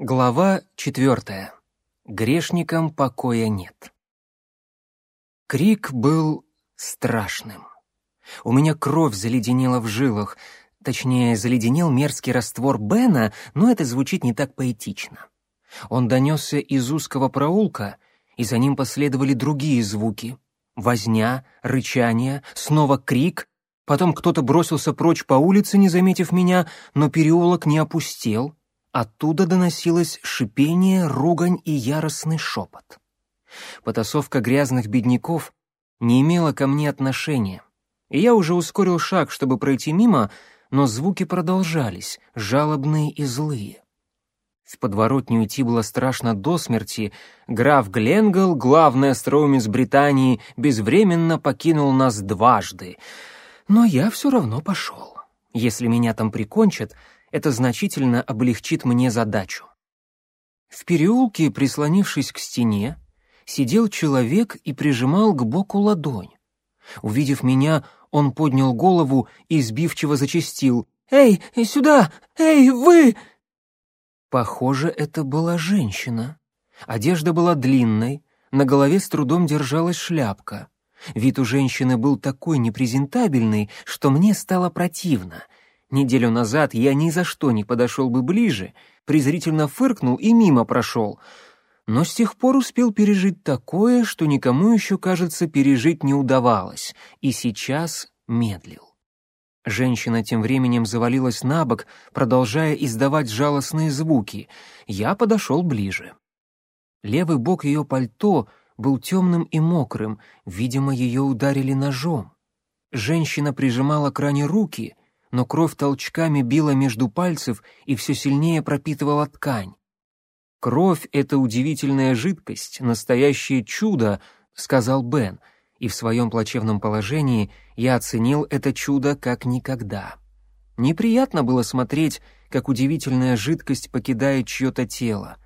Глава четвертая. Грешникам покоя нет. Крик был страшным. У меня кровь заледенела в жилах, точнее, заледенел мерзкий раствор Бена, но это звучит не так поэтично. Он донесся из узкого проулка, и за ним последовали другие звуки. Возня, рычание, снова крик, потом кто-то бросился прочь по улице, не заметив меня, но переулок не опустел — Оттуда доносилось шипение, ругань и яростный шепот. Потасовка грязных бедняков не имела ко мне отношения, и я уже ускорил шаг, чтобы пройти мимо, но звуки продолжались, жалобные и злые. В подворотню идти было страшно до смерти. Граф Гленгл, главный астроум Британии, безвременно покинул нас дважды. Но я все равно пошел. Если меня там прикончат, это значительно облегчит мне задачу. В переулке, прислонившись к стене, сидел человек и прижимал к боку ладонь. Увидев меня, он поднял голову и сбивчиво зачастил. «Эй, сюда! Эй, вы!» Похоже, это была женщина. Одежда была длинной, на голове с трудом держалась шляпка. Вид у женщины был такой непрезентабельный, что мне стало противно — Неделю назад я ни за что не подошел бы ближе, презрительно фыркнул и мимо прошел. Но с тех пор успел пережить такое, что никому еще, кажется, пережить не удавалось, и сейчас медлил. Женщина тем временем завалилась на бок, продолжая издавать жалостные звуки. Я подошел ближе. Левый бок ее пальто был темным и мокрым, видимо, ее ударили ножом. Женщина прижимала к ране руки — но кровь толчками била между пальцев и все сильнее пропитывала ткань. «Кровь — это удивительная жидкость, настоящее чудо», — сказал Бен, и в своем плачевном положении я оценил это чудо как никогда. Неприятно было смотреть, как удивительная жидкость покидает чье-то тело.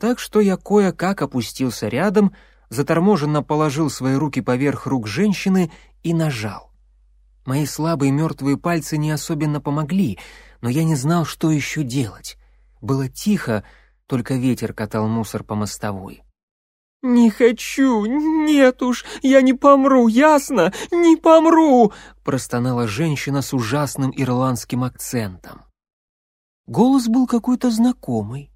Так что я кое-как опустился рядом, заторможенно положил свои руки поверх рук женщины и нажал. Мои слабые мертвые пальцы не особенно помогли, но я не знал, что еще делать. Было тихо, только ветер катал мусор по мостовой. «Не хочу, нет уж, я не помру, ясно? Не помру!» простонала женщина с ужасным ирландским акцентом. Голос был какой-то знакомый.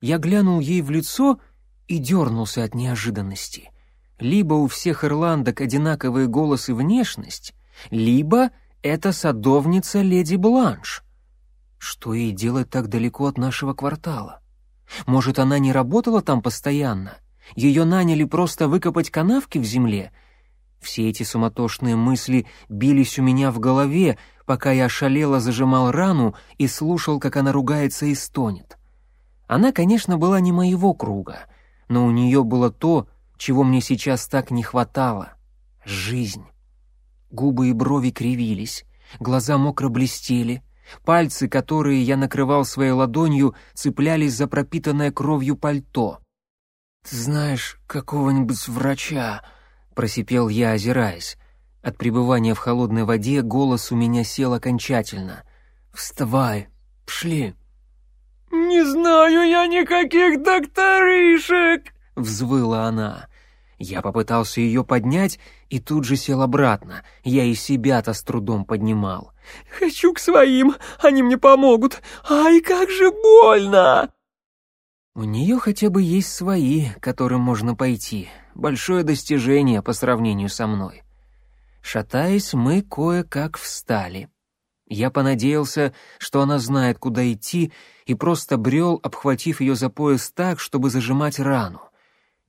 Я глянул ей в лицо и дернулся от неожиданности. Либо у всех ирландок одинаковые голос и внешность, либо это садовница леди Бланш. Что ей делать так далеко от нашего квартала? Может, она не работала там постоянно? Ее наняли просто выкопать канавки в земле? Все эти суматошные мысли бились у меня в голове, пока я шалело зажимал рану и слушал, как она ругается и стонет. Она, конечно, была не моего круга, но у нее было то, чего мне сейчас так не хватало — жизнь. Губы и брови кривились, глаза мокро блестели, пальцы, которые я накрывал своей ладонью, цеплялись за пропитанное кровью пальто. «Ты знаешь какого-нибудь врача?» — просипел я, озираясь. От пребывания в холодной воде голос у меня сел окончательно. «Вставай, пшли!» «Не знаю я никаких докторишек!» — взвыла она. Я попытался ее поднять и тут же сел обратно. Я и себя-то с трудом поднимал. «Хочу к своим, они мне помогут. Ай, как же больно!» У нее хотя бы есть свои, которым можно пойти. Большое достижение по сравнению со мной. Шатаясь, мы кое-как встали. Я понадеялся, что она знает, куда идти, и просто брел, обхватив ее за пояс так, чтобы зажимать рану.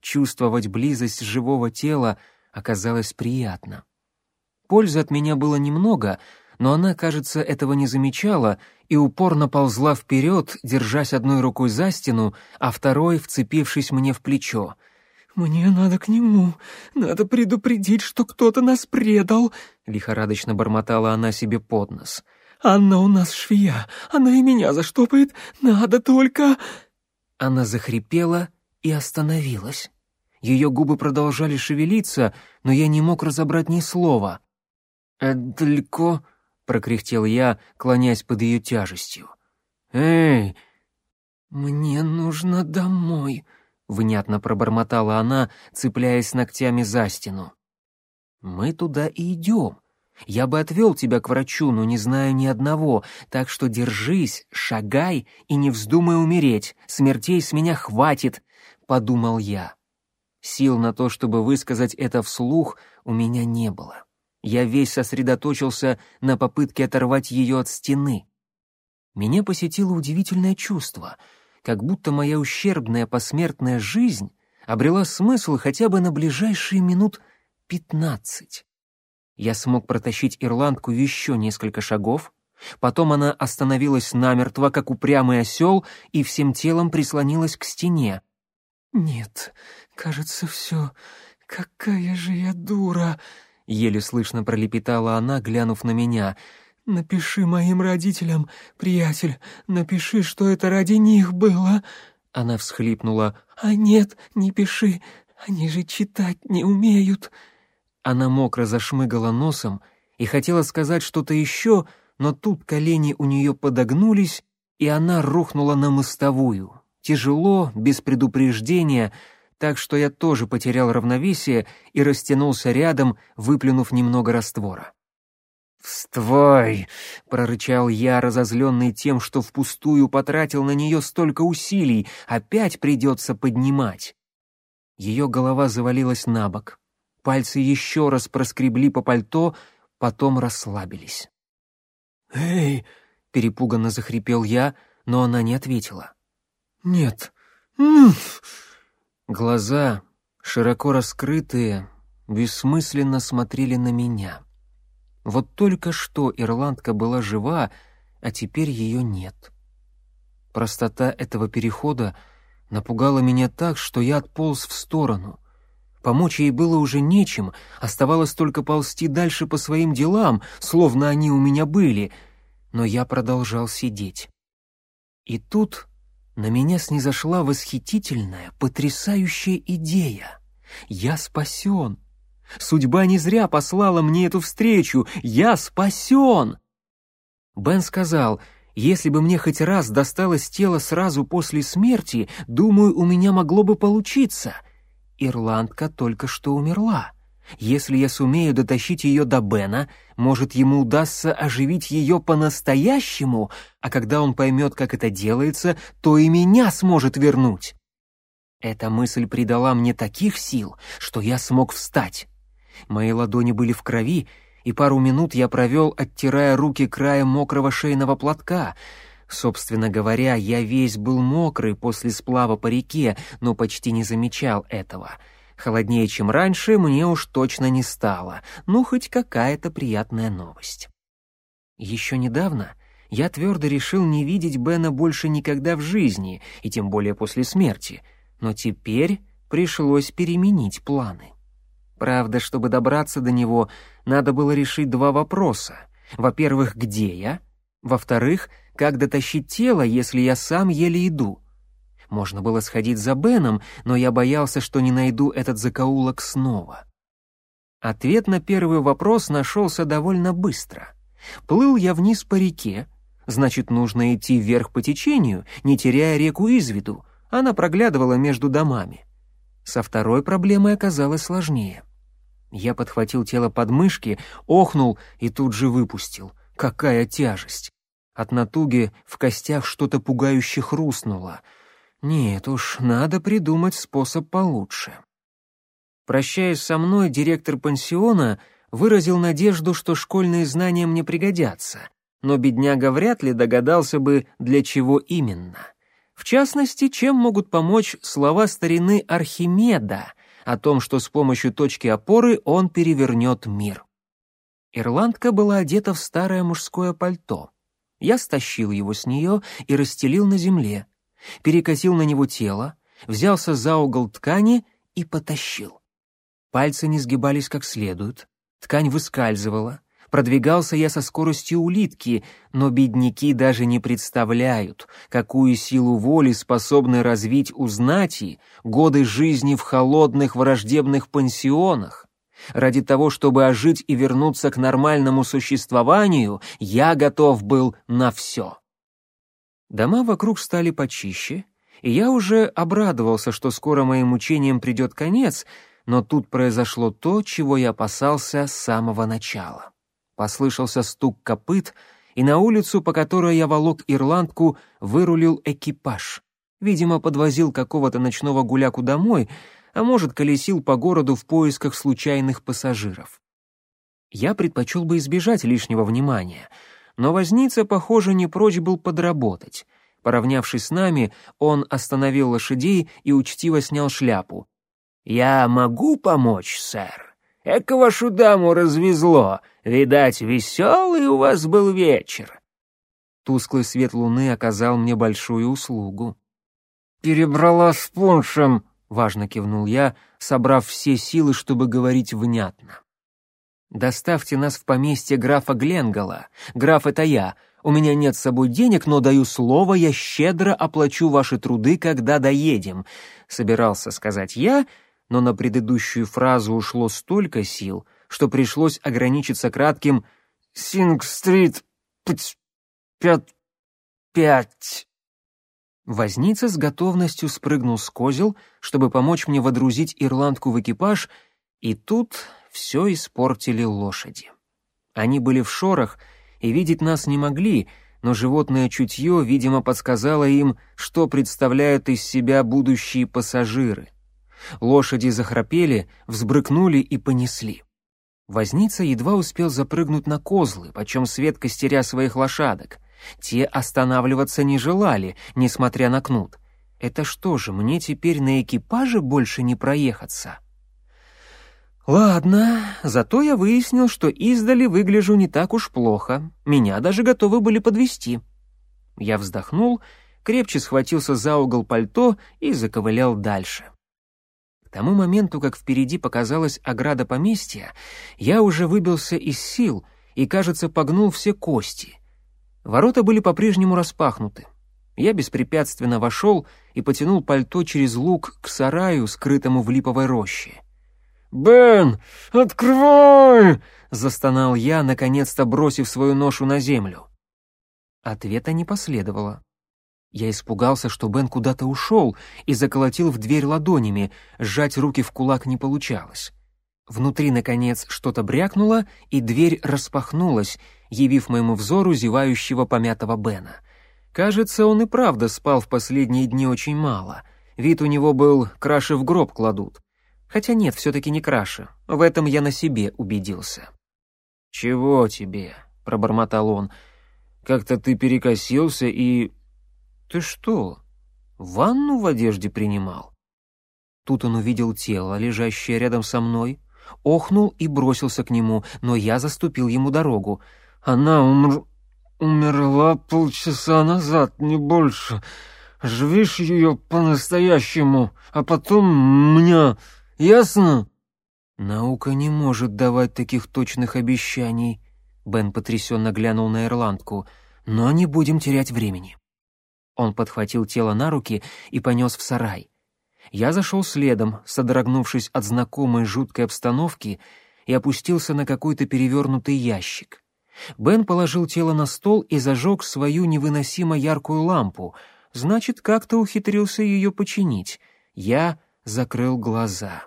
Чувствовать близость живого тела оказалось приятно. Пользы от меня было немного, но она, кажется, этого не замечала и упорно ползла вперед, держась одной рукой за стену, а второй вцепившись мне в плечо. «Мне надо к нему, надо предупредить, что кто-то нас предал», — лихорадочно бормотала она себе под нос. «Анна у нас швея, она и меня заштопает, надо только...» Она захрипела и остановилась. Ее губы продолжали шевелиться, но я не мог разобрать ни слова. «Это далеко?» — прокряхтел я, клонясь под ее тяжестью. «Эй!» «Мне нужно домой», — внятно пробормотала она, цепляясь ногтями за стену. «Мы туда и идем. Я бы отвел тебя к врачу, но не знаю ни одного, так что держись, шагай и не вздумай умереть, смертей с меня хватит», — подумал я. Сил на то, чтобы высказать это вслух, у меня не было. Я весь сосредоточился на попытке оторвать ее от стены. Меня посетило удивительное чувство — как будто моя ущербная посмертная жизнь обрела смысл хотя бы на ближайшие минут пятнадцать. Я смог протащить ирландку еще несколько шагов, потом она остановилась намертво, как упрямый осел, и всем телом прислонилась к стене. «Нет, кажется, все... Какая же я дура!» — еле слышно пролепетала она, глянув на меня — «Напиши моим родителям, приятель, напиши, что это ради них было». Она всхлипнула. «А нет, не пиши, они же читать не умеют». Она мокро зашмыгала носом и хотела сказать что-то еще, но тут колени у нее подогнулись, и она рухнула на мостовую. Тяжело, без предупреждения, так что я тоже потерял равновесие и растянулся рядом, выплюнув немного раствора. «Вствой!» — прорычал я, разозленный тем, что впустую потратил на нее столько усилий, опять придется поднимать. Ее голова завалилась на бок. Пальцы еще раз проскребли по пальто, потом расслабились. «Эй!» — перепуганно захрипел я, но она не ответила. «Нет». Глаза, широко раскрытые, бессмысленно смотрели на меня. Вот только что ирландка была жива, а теперь ее нет. Простота этого перехода напугала меня так, что я отполз в сторону. Помочь ей было уже нечем, оставалось только ползти дальше по своим делам, словно они у меня были, но я продолжал сидеть. И тут на меня снизошла восхитительная, потрясающая идея. Я спасен. Судьба не зря послала мне эту встречу. Я спасен!» Бен сказал, «Если бы мне хоть раз досталось тело сразу после смерти, думаю, у меня могло бы получиться. Ирландка только что умерла. Если я сумею дотащить ее до Бена, может, ему удастся оживить ее по-настоящему, а когда он поймет, как это делается, то и меня сможет вернуть». Эта мысль придала мне таких сил, что я смог встать. Мои ладони были в крови, и пару минут я провел, оттирая руки краем мокрого шейного платка. Собственно говоря, я весь был мокрый после сплава по реке, но почти не замечал этого. Холоднее, чем раньше, мне уж точно не стало. Ну, хоть какая-то приятная новость. Еще недавно я твердо решил не видеть Бена больше никогда в жизни, и тем более после смерти. Но теперь пришлось переменить планы. Правда, чтобы добраться до него, надо было решить два вопроса. Во-первых, где я? Во-вторых, как дотащить тело, если я сам еле иду? Можно было сходить за Беном, но я боялся, что не найду этот закоулок снова. Ответ на первый вопрос нашелся довольно быстро. Плыл я вниз по реке, значит, нужно идти вверх по течению, не теряя реку из виду. Она проглядывала между домами. Со второй проблемой оказалось сложнее. Я подхватил тело под мышки, охнул и тут же выпустил. Какая тяжесть! От натуги в костях что-то пугающе хрустнуло. Нет уж, надо придумать способ получше. Прощаясь со мной, директор пансиона выразил надежду, что школьные знания мне пригодятся, но бедняга вряд ли догадался бы, для чего именно. В частности, чем могут помочь слова старины Архимеда о том, что с помощью точки опоры он перевернет мир. Ирландка была одета в старое мужское пальто. Я стащил его с нее и расстелил на земле, перекосил на него тело, взялся за угол ткани и потащил. Пальцы не сгибались как следует, ткань выскальзывала, Продвигался я со скоростью улитки, но бедняки даже не представляют, какую силу воли способны развить у знати годы жизни в холодных враждебных пансионах. Ради того, чтобы ожить и вернуться к нормальному существованию, я готов был на все. Дома вокруг стали почище, и я уже обрадовался, что скоро моим мучениям придет конец, но тут произошло то, чего я опасался с самого начала. Послышался стук копыт, и на улицу, по которой я волок ирландку, вырулил экипаж. Видимо, подвозил какого-то ночного гуляку домой, а может, колесил по городу в поисках случайных пассажиров. Я предпочел бы избежать лишнего внимания, но возница, похоже, не прочь был подработать. Поравнявшись с нами, он остановил лошадей и учтиво снял шляпу. «Я могу помочь, сэр? Эко вашу даму развезло. Видать, веселый у вас был вечер». Тусклый свет луны оказал мне большую услугу. «Перебрала с пуншем», — важно кивнул я, собрав все силы, чтобы говорить внятно. «Доставьте нас в поместье графа Гленгала. Граф — это я. У меня нет с собой денег, но даю слово, я щедро оплачу ваши труды, когда доедем», — собирался сказать я, но на предыдущую фразу ушло столько сил, что пришлось ограничиться кратким «Синг-стрит, пять, пять». Возница с готовностью спрыгнул с козел, чтобы помочь мне водрузить ирландку в экипаж, и тут все испортили лошади. Они были в шорах и видеть нас не могли, но животное чутье, видимо, подсказало им, что представляют из себя будущие пассажиры. Лошади захрапели, взбрыкнули и понесли. Возница едва успел запрыгнуть на козлы, почем свет костеря своих лошадок. Те останавливаться не желали, несмотря на кнут. Это что же, мне теперь на экипаже больше не проехаться? Ладно, зато я выяснил, что издали выгляжу не так уж плохо. Меня даже готовы были подвести. Я вздохнул, крепче схватился за угол пальто и заковылял дальше. К тому моменту, как впереди показалась ограда поместья, я уже выбился из сил и, кажется, погнул все кости — Ворота были по-прежнему распахнуты. Я беспрепятственно вошел и потянул пальто через луг к сараю, скрытому в липовой роще. «Бен, открывай!» — застонал я, наконец-то бросив свою ношу на землю. Ответа не последовало. Я испугался, что Бен куда-то ушел, и заколотил в дверь ладонями, сжать руки в кулак не получалось. Внутри, наконец, что-то брякнуло, и дверь распахнулась, явив моему взору зевающего помятого Бена. Кажется, он и правда спал в последние дни очень мало. Вид у него был краши в гроб кладут. Хотя нет, все-таки не краши. В этом я на себе убедился. «Чего тебе?» — пробормотал он. «Как-то ты перекосился и...» «Ты что, ванну в одежде принимал?» Тут он увидел тело, лежащее рядом со мной, охнул и бросился к нему, но я заступил ему дорогу. «Она умр... умерла полчаса назад, не больше. Живишь ее по-настоящему, а потом меня, ясно?» «Наука не может давать таких точных обещаний», — Бен потрясенно глянул на ирландку, «но не будем терять времени». Он подхватил тело на руки и понес в сарай. Я зашел следом, содрогнувшись от знакомой жуткой обстановки, и опустился на какой-то перевернутый ящик. Бен положил тело на стол и зажег свою невыносимо яркую лампу. Значит, как-то ухитрился ее починить. Я закрыл глаза.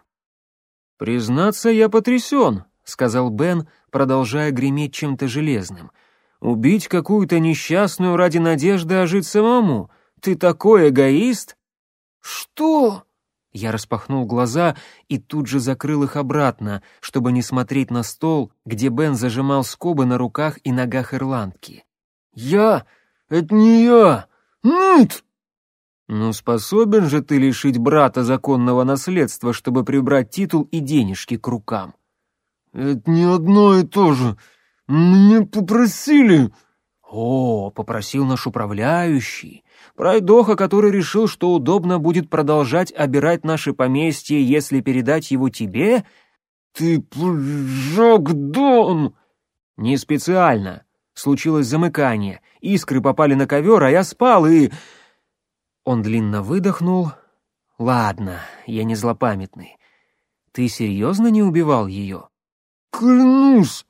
«Признаться, я потрясен», — сказал Бен, продолжая греметь чем-то железным. «Убить какую-то несчастную ради надежды ожить самому? Ты такой эгоист?» «Что?» Я распахнул глаза и тут же закрыл их обратно, чтобы не смотреть на стол, где Бен зажимал скобы на руках и ногах ирландки. «Я? Это не я! Нет!» «Ну, способен же ты лишить брата законного наследства, чтобы прибрать титул и денежки к рукам?» «Это не одно и то же. Мне попросили...» «О, попросил наш управляющий. Пройдоха, который решил, что удобно будет продолжать обирать наше поместье, если передать его тебе? Ты поджег дом! Не специально. Случилось замыкание. Искры попали на ковер, а я спал и... Он длинно выдохнул. Ладно, я не злопамятный. Ты серьезно не убивал ее? Клянусь!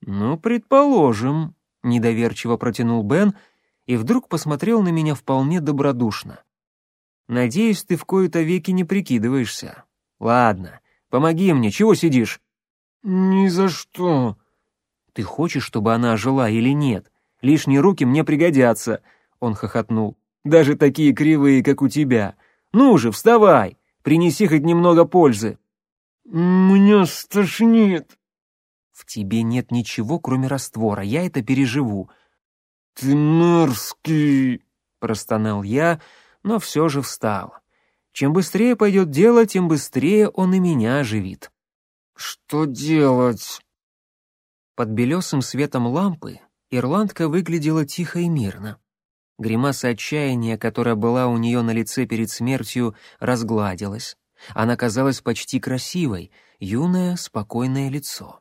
Ну, предположим, недоверчиво протянул Бен, и вдруг посмотрел на меня вполне добродушно. «Надеюсь, ты в кои-то веки не прикидываешься. Ладно, помоги мне, чего сидишь?» «Ни за что». «Ты хочешь, чтобы она ожила или нет? Лишние руки мне пригодятся», — он хохотнул. «Даже такие кривые, как у тебя. Ну же, вставай, принеси хоть немного пользы». «Меня стошнит». «В тебе нет ничего, кроме раствора, я это переживу». «Ты мерзкий», — простонал я, но все же встал. Чем быстрее пойдет дело, тем быстрее он и меня оживит. «Что делать?» Под белесым светом лампы ирландка выглядела тихо и мирно. Гримаса отчаяния, которая была у нее на лице перед смертью, разгладилась. Она казалась почти красивой, юное, спокойное лицо.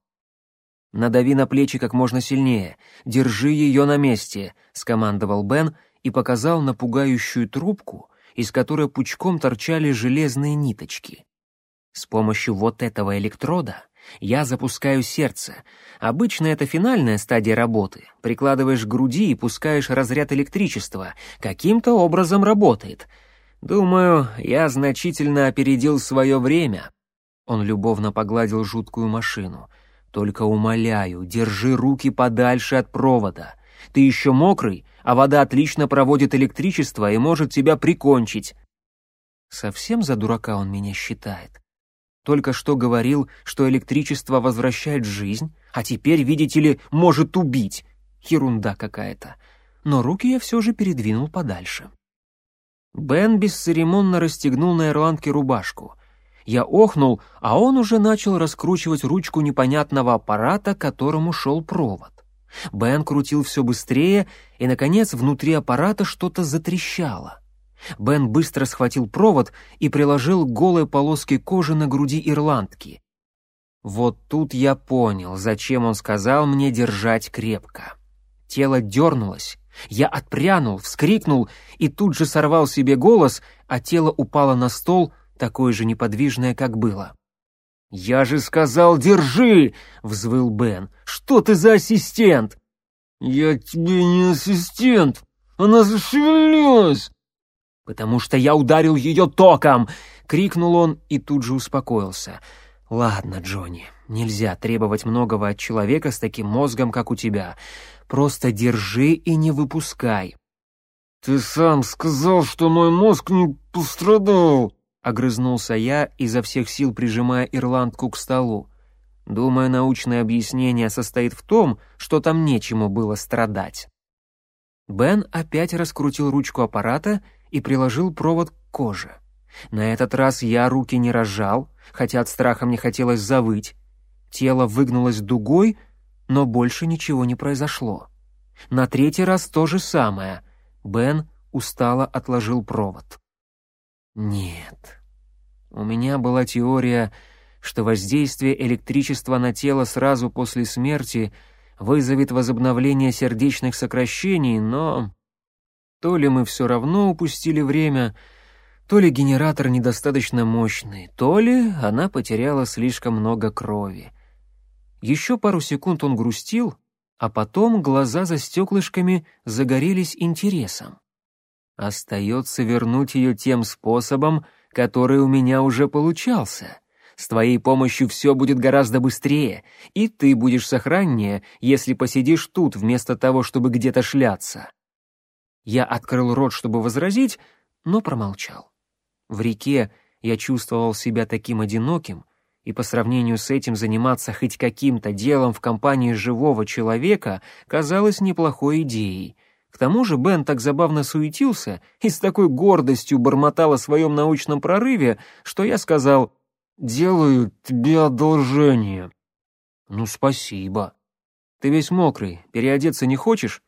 «Надави на плечи как можно сильнее. Держи ее на месте», — скомандовал Бен и показал на пугающую трубку, из которой пучком торчали железные ниточки. С помощью вот этого электрода я запускаю сердце. Обычно это финальная стадия работы. Прикладываешь к груди и пускаешь разряд электричества. Каким-то образом работает. Думаю, я значительно опередил свое время. Он любовно погладил жуткую машину. Только умоляю, держи руки подальше от провода. Ты еще мокрый, а вода отлично проводит электричество и может тебя прикончить. Совсем за дурака он меня считает. Только что говорил, что электричество возвращает жизнь, а теперь, видите ли, может убить. Ерунда какая-то. Но руки я все же передвинул подальше. Бен бесцеремонно расстегнул на ирландке рубашку. Я охнул, а он уже начал раскручивать ручку непонятного аппарата, к которому шел провод. Бен крутил все быстрее, и, наконец, внутри аппарата что-то затрещало. Бен быстро схватил провод и приложил к голой полоске кожи на груди ирландки. Вот тут я понял, зачем он сказал мне держать крепко. Тело дернулось, я отпрянул, вскрикнул и тут же сорвал себе голос, а тело упало на стол, такое же неподвижное, как было. «Я же сказал, держи!» — взвыл Бен. «Что ты за ассистент?» «Я тебе не ассистент! Она зашевелилась!» «Потому что я ударил ее током!» — крикнул он и тут же успокоился. «Ладно, Джонни, нельзя требовать многого от человека с таким мозгом, как у тебя. Просто держи и не выпускай». «Ты сам сказал, что мой мозг не пострадал!» — огрызнулся я, изо всех сил прижимая ирландку к столу. Думаю, научное объяснение состоит в том, что там нечему было страдать. Бен опять раскрутил ручку аппарата и приложил провод к коже. На этот раз я руки не разжал, хотя от страха мне хотелось завыть. Тело выгнулось дугой, но больше ничего не произошло. На третий раз то же самое. Бен устало отложил провод. Нет. У меня была теория, что воздействие электричества на тело сразу после смерти вызовет возобновление сердечных сокращений, но то ли мы все равно упустили время, то ли генератор недостаточно мощный, то ли она потеряла слишком много крови. Еще пару секунд он грустил, а потом глаза за стеклышками загорелись интересом. Остается вернуть ее тем способом, который у меня уже получался. С твоей помощью все будет гораздо быстрее, и ты будешь сохраннее, если посидишь тут вместо того, чтобы где-то шляться. Я открыл рот, чтобы возразить, но промолчал. В реке я чувствовал себя таким одиноким, и по сравнению с этим заниматься хоть каким-то делом в компании живого человека казалось неплохой идеей. К тому же Бен так забавно суетился и с такой гордостью бормотал о своем научном прорыве, что я сказал «Делаю тебе одолжение». «Ну, спасибо. Ты весь мокрый, переодеться не хочешь?»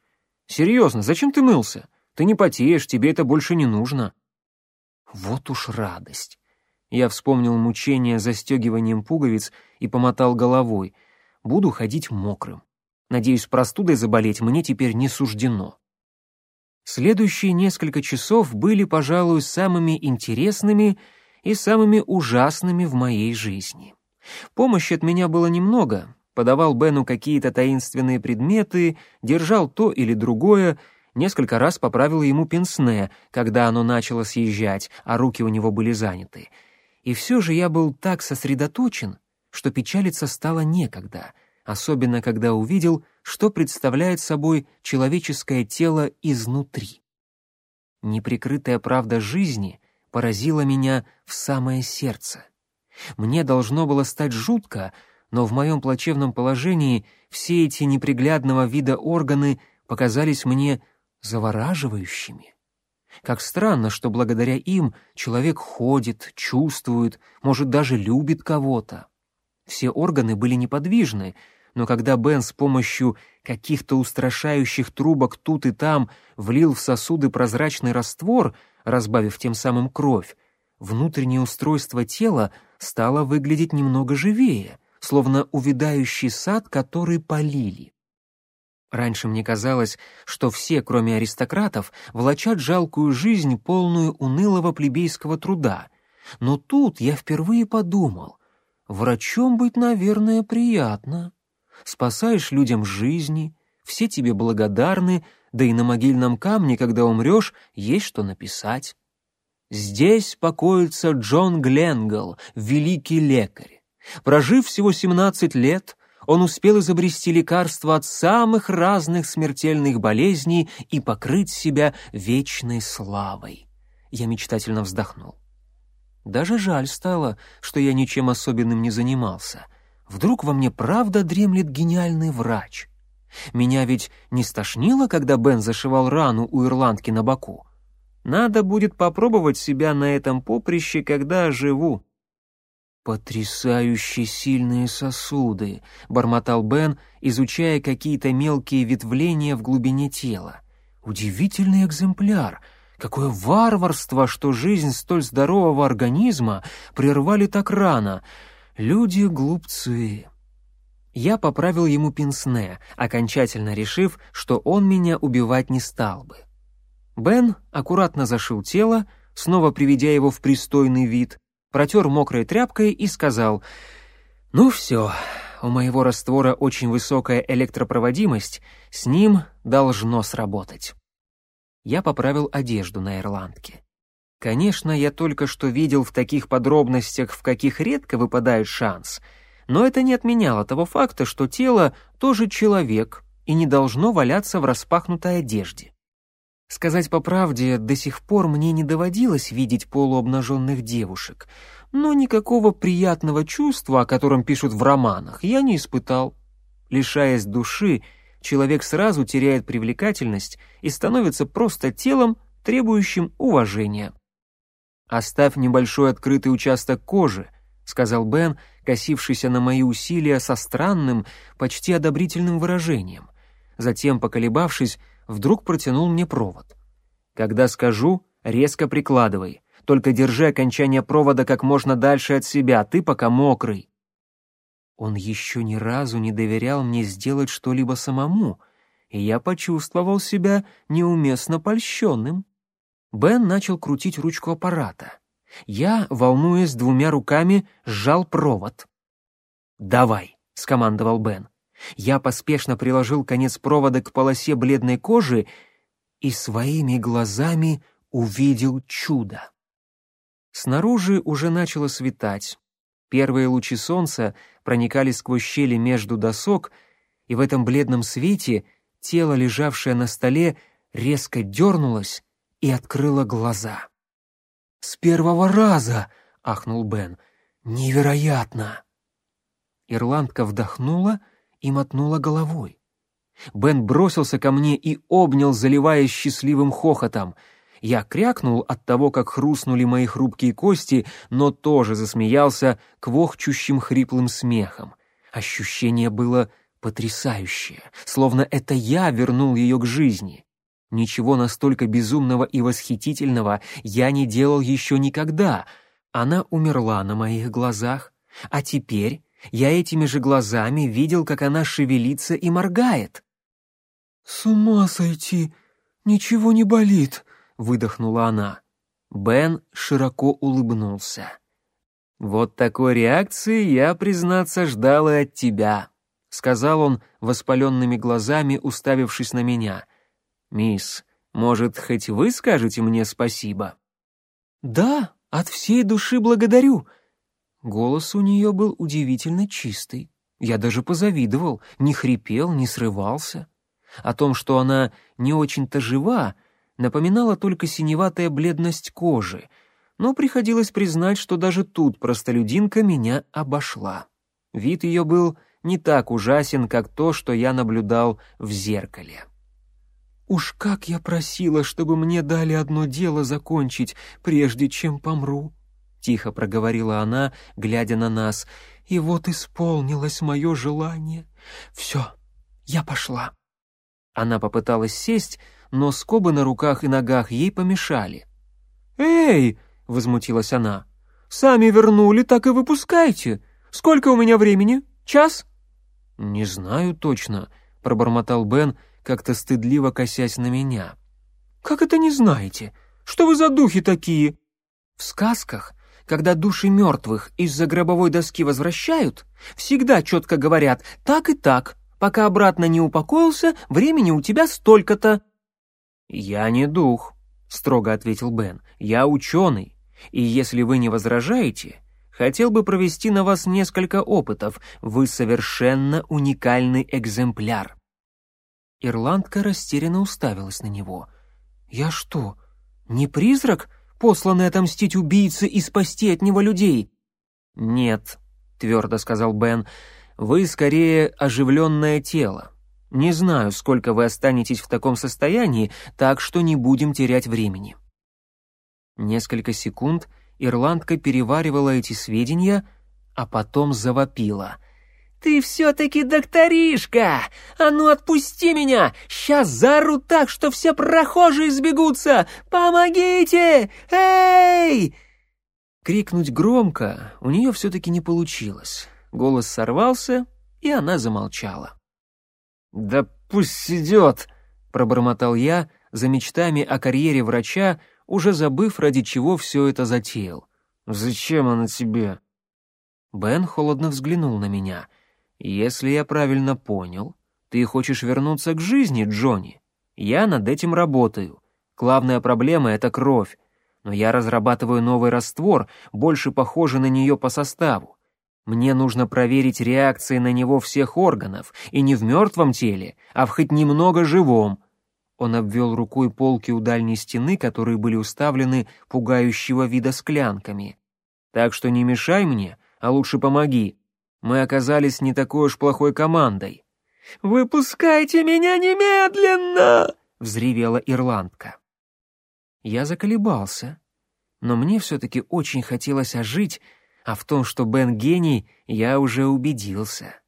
Серьезно, зачем ты мылся? Ты не потеешь, тебе это больше не нужно. Вот уж радость. Я вспомнил мучение застегиванием пуговиц и помотал головой. Буду ходить мокрым. Надеюсь, простудой заболеть мне теперь не суждено. Следующие несколько часов были, пожалуй, самыми интересными и самыми ужасными в моей жизни. Помощи от меня было немного, подавал Бену какие-то таинственные предметы, держал то или другое, несколько раз поправила ему пенсне, когда оно начало съезжать, а руки у него были заняты. И все же я был так сосредоточен, что печалиться стало некогда, особенно когда увидел, что представляет собой человеческое тело изнутри. Неприкрытая правда жизни поразила меня в самое сердце. Мне должно было стать жутко, но в моем плачевном положении все эти неприглядного вида органы показались мне завораживающими. Как странно, что благодаря им человек ходит, чувствует, может, даже любит кого-то. Все органы были неподвижны, но когда Бен с помощью каких-то устрашающих трубок тут и там влил в сосуды прозрачный раствор, разбавив тем самым кровь, внутреннее устройство тела стало выглядеть немного живее, словно увядающий сад, который полили. Раньше мне казалось, что все, кроме аристократов, влачат жалкую жизнь, полную унылого плебейского труда. Но тут я впервые подумал, врачом быть, наверное, приятно. Спасаешь людям жизни, все тебе благодарны, да и на могильном камне, когда умрешь, есть что написать. Здесь покоится Джон Гленгл, великий лекарь. Прожив всего 17 лет, он успел изобрести лекарства от самых разных смертельных болезней и покрыть себя вечной славой. Я мечтательно вздохнул. Даже жаль стало, что я ничем особенным не занимался. Вдруг во мне правда дремлет гениальный врач. Меня ведь не стошнило, когда Бен зашивал рану у ирландки на боку. Надо будет попробовать себя на этом поприще, когда живу. «Потрясающе сильные сосуды», — бормотал Бен, изучая какие-то мелкие ветвления в глубине тела. «Удивительный экземпляр. Какое варварство, что жизнь столь здорового организма прервали так рано. Люди глупцы». Я поправил ему пенсне, окончательно решив, что он меня убивать не стал бы. Бен аккуратно зашил тело, снова приведя его в пристойный вид, протер мокрой тряпкой и сказал «Ну все, у моего раствора очень высокая электропроводимость, с ним должно сработать». Я поправил одежду на ирландке. Конечно, я только что видел в таких подробностях, в каких редко выпадает шанс, но это не отменяло того факта, что тело тоже человек и не должно валяться в распахнутой одежде. Сказать по правде, до сих пор мне не доводилось видеть полуобнаженных девушек, но никакого приятного чувства, о котором пишут в романах, я не испытал. Лишаясь души, человек сразу теряет привлекательность и становится просто телом, требующим уважения. «Оставь небольшой открытый участок кожи», — сказал Бен, косившийся на мои усилия со странным, почти одобрительным выражением. Затем, поколебавшись, вдруг протянул мне провод. «Когда скажу, резко прикладывай. Только держи окончание провода как можно дальше от себя, ты пока мокрый». Он еще ни разу не доверял мне сделать что-либо самому, и я почувствовал себя неуместно польщенным. Бен начал крутить ручку аппарата. Я, волнуясь двумя руками, сжал провод. «Давай», — скомандовал Бен. Я поспешно приложил конец провода к полосе бледной кожи и своими глазами увидел чудо. Снаружи уже начало светать. Первые лучи солнца проникали сквозь щели между досок, и в этом бледном свете тело, лежавшее на столе, резко дернулось и открыло глаза. «С первого раза!» — ахнул Бен. «Невероятно!» Ирландка вдохнула — и мотнула головой. Бен бросился ко мне и обнял, заливаясь счастливым хохотом. Я крякнул от того, как хрустнули мои хрупкие кости, но тоже засмеялся квохчущим хриплым смехом. Ощущение было потрясающее, словно это я вернул ее к жизни. Ничего настолько безумного и восхитительного я не делал еще никогда. Она умерла на моих глазах, а теперь я этими же глазами видел, как она шевелится и моргает. «С ума сойти! Ничего не болит!» — выдохнула она. Бен широко улыбнулся. «Вот такой реакции я, признаться, ждал и от тебя», — сказал он, воспаленными глазами уставившись на меня. «Мисс, Может, хоть вы скажете мне спасибо?» «Да, от всей души благодарю». Голос у нее был удивительно чистый. Я даже позавидовал, не хрипел, не срывался. О том, что она не очень-то жива, напоминала только синеватая бледность кожи, но приходилось признать, что даже тут простолюдинка меня обошла. Вид ее был не так ужасен, как то, что я наблюдал в зеркале. «Уж как я просила, чтобы мне дали одно дело закончить, прежде чем помру!» — тихо проговорила она, глядя на нас. «И вот исполнилось мое желание. Все, я пошла». Она попыталась сесть, но скобы на руках и ногах ей помешали. «Эй!» — возмутилась она. «Сами вернули, так и выпускайте. Сколько у меня времени? Час?» «Не знаю точно», — пробормотал Бен, как-то стыдливо косясь на меня. «Как это не знаете? Что вы за духи такие?» «В сказках, когда души мертвых из-за гробовой доски возвращают, всегда четко говорят «так и так», пока обратно не упокоился, времени у тебя столько-то». «Я не дух», — строго ответил Бен, — «я ученый, и если вы не возражаете, хотел бы провести на вас несколько опытов, вы совершенно уникальный экземпляр». Ирландка растерянно уставилась на него. «Я что, не призрак, посланный отомстить убийце и спасти от него людей?» «Нет», — твердо сказал Бен, — «вы скорее оживленное тело. Не знаю, сколько вы останетесь в таком состоянии, так что не будем терять времени». Несколько секунд ирландка переваривала эти сведения, а потом завопила. «Ты все-таки докторишка! А ну отпусти меня! Сейчас заору так, что все прохожие сбегутся! Помогите! Эй!» Крикнуть громко у нее все-таки не получилось. Голос сорвался, и она замолчала. «Да пусть идет!» — пробормотал я за мечтами о карьере врача, уже забыв, ради чего все это затеял. «Зачем она тебе?» Бен холодно взглянул на меня. «Если я правильно понял, ты хочешь вернуться к жизни, Джонни. Я над этим работаю. Главная проблема — это кровь. Но я разрабатываю новый раствор, больше похожий на нее по составу. Мне нужно проверить реакции на него всех органов, и не в мертвом теле, а в хоть немного живом. Он обвел рукой полки у дальней стены, которые были уставлены пугающего вида склянками. «Так что не мешай мне, а лучше помоги. Мы оказались не такой уж плохой командой». «Выпускайте меня немедленно!» — взревела ирландка. Я заколебался, но мне все-таки очень хотелось ожить, а в том, что Бен гений, я уже убедился.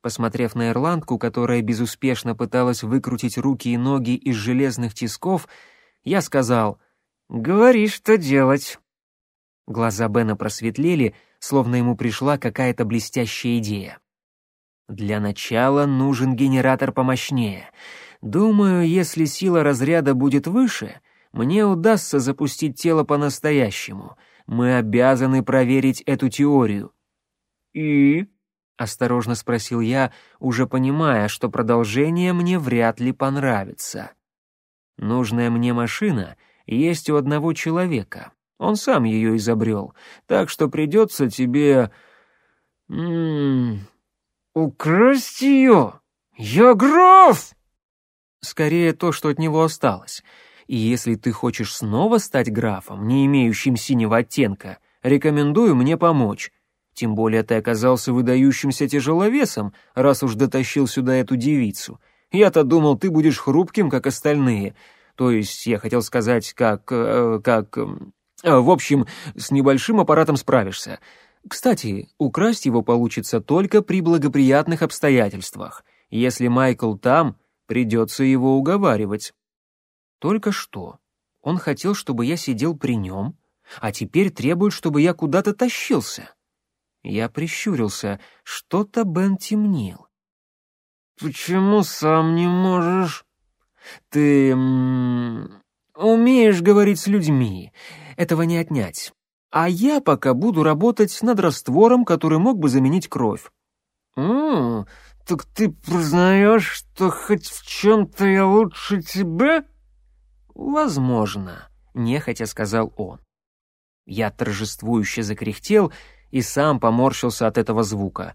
Посмотрев на ирландку, которая безуспешно пыталась выкрутить руки и ноги из железных тисков, я сказал «Говори, что делать». Глаза Бена просветлели, словно ему пришла какая-то блестящая идея. «Для начала нужен генератор помощнее. Думаю, если сила разряда будет выше, мне удастся запустить тело по-настоящему. Мы обязаны проверить эту теорию». «И?» Осторожно спросил я, уже понимая, что продолжение мне вряд ли понравится. Нужная мне машина есть у одного человека. Он сам ее изобрел, так что придется тебе... М -м украсть ее! Я граф! Скорее то, что от него осталось. И если ты хочешь снова стать графом, не имеющим синего оттенка, рекомендую мне помочь. Тем более ты оказался выдающимся тяжеловесом, раз уж дотащил сюда эту девицу. Я-то думал, ты будешь хрупким, как остальные. То есть, я хотел сказать, как... Э, как... Э, в общем, с небольшим аппаратом справишься. Кстати, украсть его получится только при благоприятных обстоятельствах. Если Майкл там, придется его уговаривать. Только что. Он хотел, чтобы я сидел при нем, а теперь требует, чтобы я куда-то тащился. Я прищурился. Что-то Бен темнел. «Почему сам не можешь?» «Ты... умеешь говорить с людьми. Этого не отнять. А я пока буду работать над раствором, который мог бы заменить кровь». «М так ты признаешь, что хоть в чем-то я лучше тебя?» возможно», — нехотя сказал он. Я торжествующе закряхтел и сам поморщился от этого звука.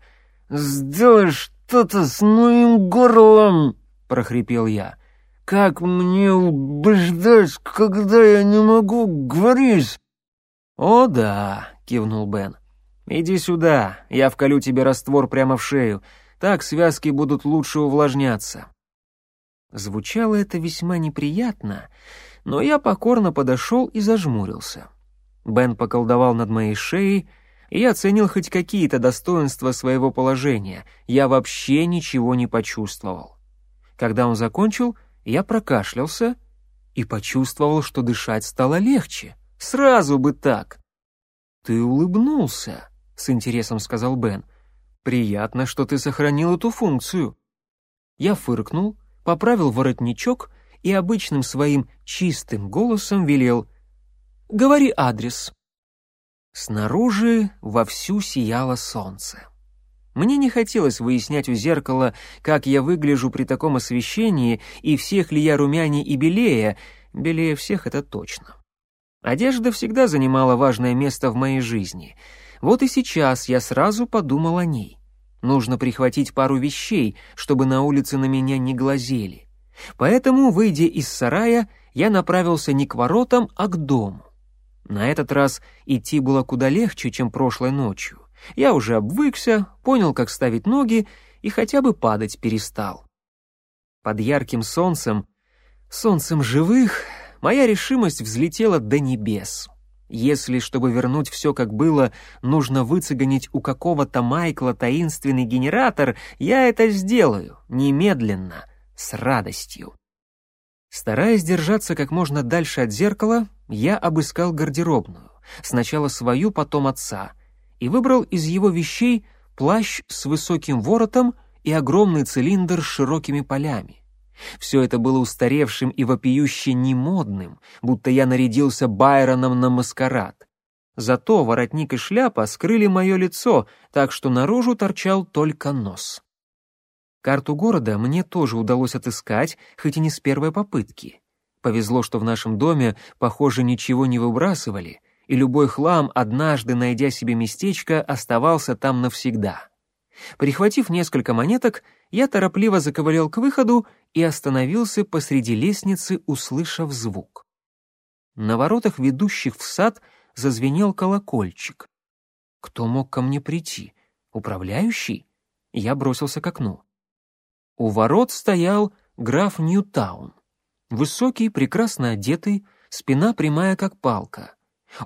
«Сделай что-то с моим горлом!» — прохрипел я. «Как мне убеждать, когда я не могу говорить?» «О да», — кивнул Бен. «Иди сюда, я вколю тебе раствор прямо в шею. Так связки будут лучше увлажняться». Звучало это весьма неприятно, но я покорно подошел и зажмурился. Бен поколдовал над моей шеей, и я оценил хоть какие-то достоинства своего положения. Я вообще ничего не почувствовал. Когда он закончил, я прокашлялся и почувствовал, что дышать стало легче. Сразу бы так. «Ты улыбнулся», — с интересом сказал Бен. «Приятно, что ты сохранил эту функцию». Я фыркнул, поправил воротничок и обычным своим чистым голосом велел «Говори адрес». Снаружи вовсю сияло солнце. Мне не хотелось выяснять у зеркала, как я выгляжу при таком освещении и всех ли я румянее и белее, белее всех это точно. Одежда всегда занимала важное место в моей жизни. Вот и сейчас я сразу подумал о ней. Нужно прихватить пару вещей, чтобы на улице на меня не глазели. Поэтому, выйдя из сарая, я направился не к воротам, а к дому. На этот раз идти было куда легче, чем прошлой ночью. Я уже обвыкся, понял, как ставить ноги и хотя бы падать перестал. Под ярким солнцем, солнцем живых, моя решимость взлетела до небес. Если, чтобы вернуть все как было, нужно выцегонить у какого-то Майкла таинственный генератор, я это сделаю, немедленно, с радостью. Стараясь держаться как можно дальше от зеркала, я обыскал гардеробную, сначала свою, потом отца — и выбрал из его вещей плащ с высоким воротом и огромный цилиндр с широкими полями. Все это было устаревшим и вопиюще немодным, будто я нарядился Байроном на маскарад. Зато воротник и шляпа скрыли мое лицо, так что наружу торчал только нос. Карту города мне тоже удалось отыскать, хоть и не с первой попытки. Повезло, что в нашем доме, похоже, ничего не выбрасывали, и любой хлам, однажды найдя себе местечко, оставался там навсегда. Прихватив несколько монеток, я торопливо заковылял к выходу и остановился посреди лестницы, услышав звук. На воротах, ведущих в сад, зазвенел колокольчик. Кто мог ко мне прийти? Управляющий? Я бросился к окну. У ворот стоял граф Ньютаун. Высокий, прекрасно одетый, спина прямая, как палка.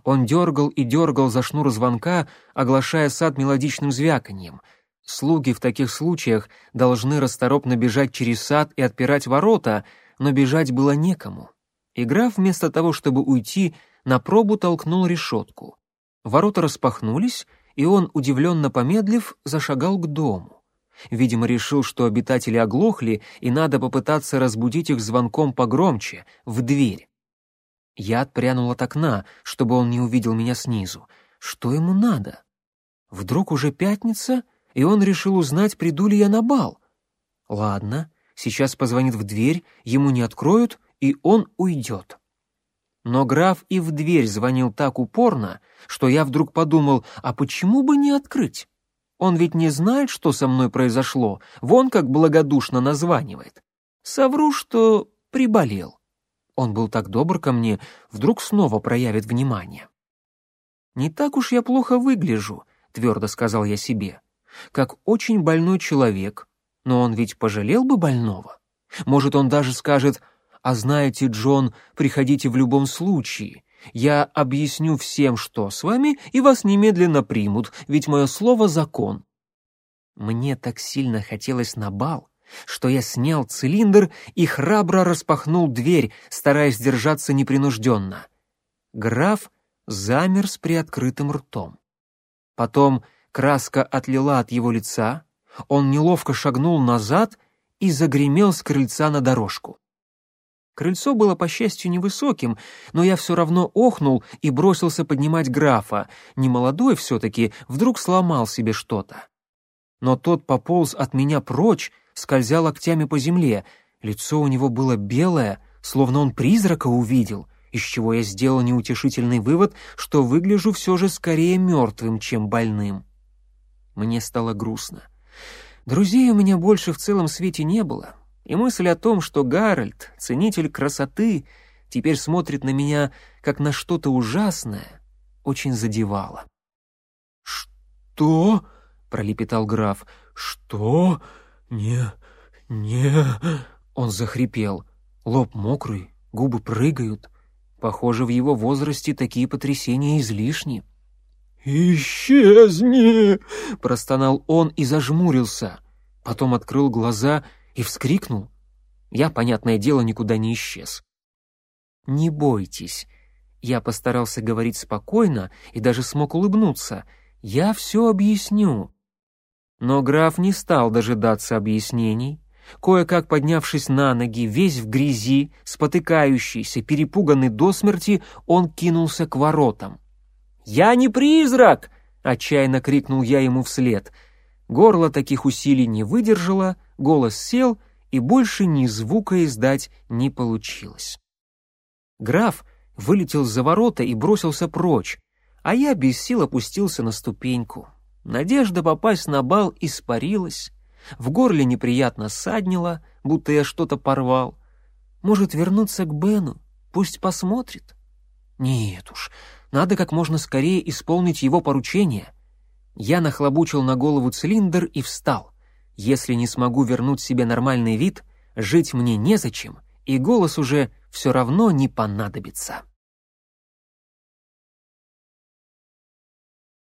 Он дергал и дергал за шнур звонка, оглашая сад мелодичным звяканьем. Слуги в таких случаях должны расторопно бежать через сад и отпирать ворота, но бежать было некому. И граф вместо того, чтобы уйти, на пробу толкнул решетку. Ворота распахнулись, и он, удивленно помедлив, зашагал к дому. Видимо, решил, что обитатели оглохли, и надо попытаться разбудить их звонком погромче, в дверь. Я отпрянул от окна, чтобы он не увидел меня снизу. Что ему надо? Вдруг уже пятница, и он решил узнать, приду ли я на бал. Ладно, сейчас позвонит в дверь, ему не откроют, и он уйдет. Но граф и в дверь звонил так упорно, что я вдруг подумал, а почему бы не открыть? Он ведь не знает, что со мной произошло, вон как благодушно названивает. Совру, что приболел. Он был так добр ко мне, вдруг снова проявит внимание. «Не так уж я плохо выгляжу», — твердо сказал я себе. «Как очень больной человек, но он ведь пожалел бы больного. Может, он даже скажет, «А знаете, Джон, приходите в любом случае. Я объясню всем, что с вами, и вас немедленно примут, ведь мое слово — закон». Мне так сильно хотелось на бал, что я снял цилиндр и храбро распахнул дверь, стараясь держаться непринужденно. Граф замер с приоткрытым ртом. Потом краска отлила от его лица, он неловко шагнул назад и загремел с крыльца на дорожку. Крыльцо было, по счастью, невысоким, но я все равно охнул и бросился поднимать графа. Немолодой все-таки, вдруг сломал себе что-то. Но тот пополз от меня прочь, скользя локтями по земле. Лицо у него было белое, словно он призрака увидел, из чего я сделал неутешительный вывод, что выгляжу все же скорее мертвым, чем больным. Мне стало грустно. Друзей у меня больше в целом свете не было, и мысль о том, что Гарольд, ценитель красоты, теперь смотрит на меня как на что-то ужасное, очень задевала. «Что?» — пролепетал граф. «Что? Не... не...» Он захрипел. Лоб мокрый, губы прыгают. Похоже, в его возрасте такие потрясения излишни. «Исчезни!» — простонал он и зажмурился. Потом открыл глаза и вскрикнул. Я, понятное дело, никуда не исчез. «Не бойтесь». Я постарался говорить спокойно и даже смог улыбнуться. «Я все объясню». Но граф не стал дожидаться объяснений. Кое-как поднявшись на ноги, весь в грязи, спотыкающийся, перепуганный до смерти, он кинулся к воротам. «Я не призрак!» — отчаянно крикнул я ему вслед. Горло таких усилий не выдержало, голос сел, и больше ни звука издать не получилось. Граф вылетел за ворота и бросился прочь, а я без сил опустился на ступеньку. Надежда попасть на бал испарилась, в горле неприятно саднило, будто я что-то порвал. Может, вернуться к Бену, пусть посмотрит? Нет уж, надо как можно скорее исполнить его поручение. Я нахлобучил на голову цилиндр и встал. Если не смогу вернуть себе нормальный вид, жить мне незачем, и голос уже все равно не понадобится.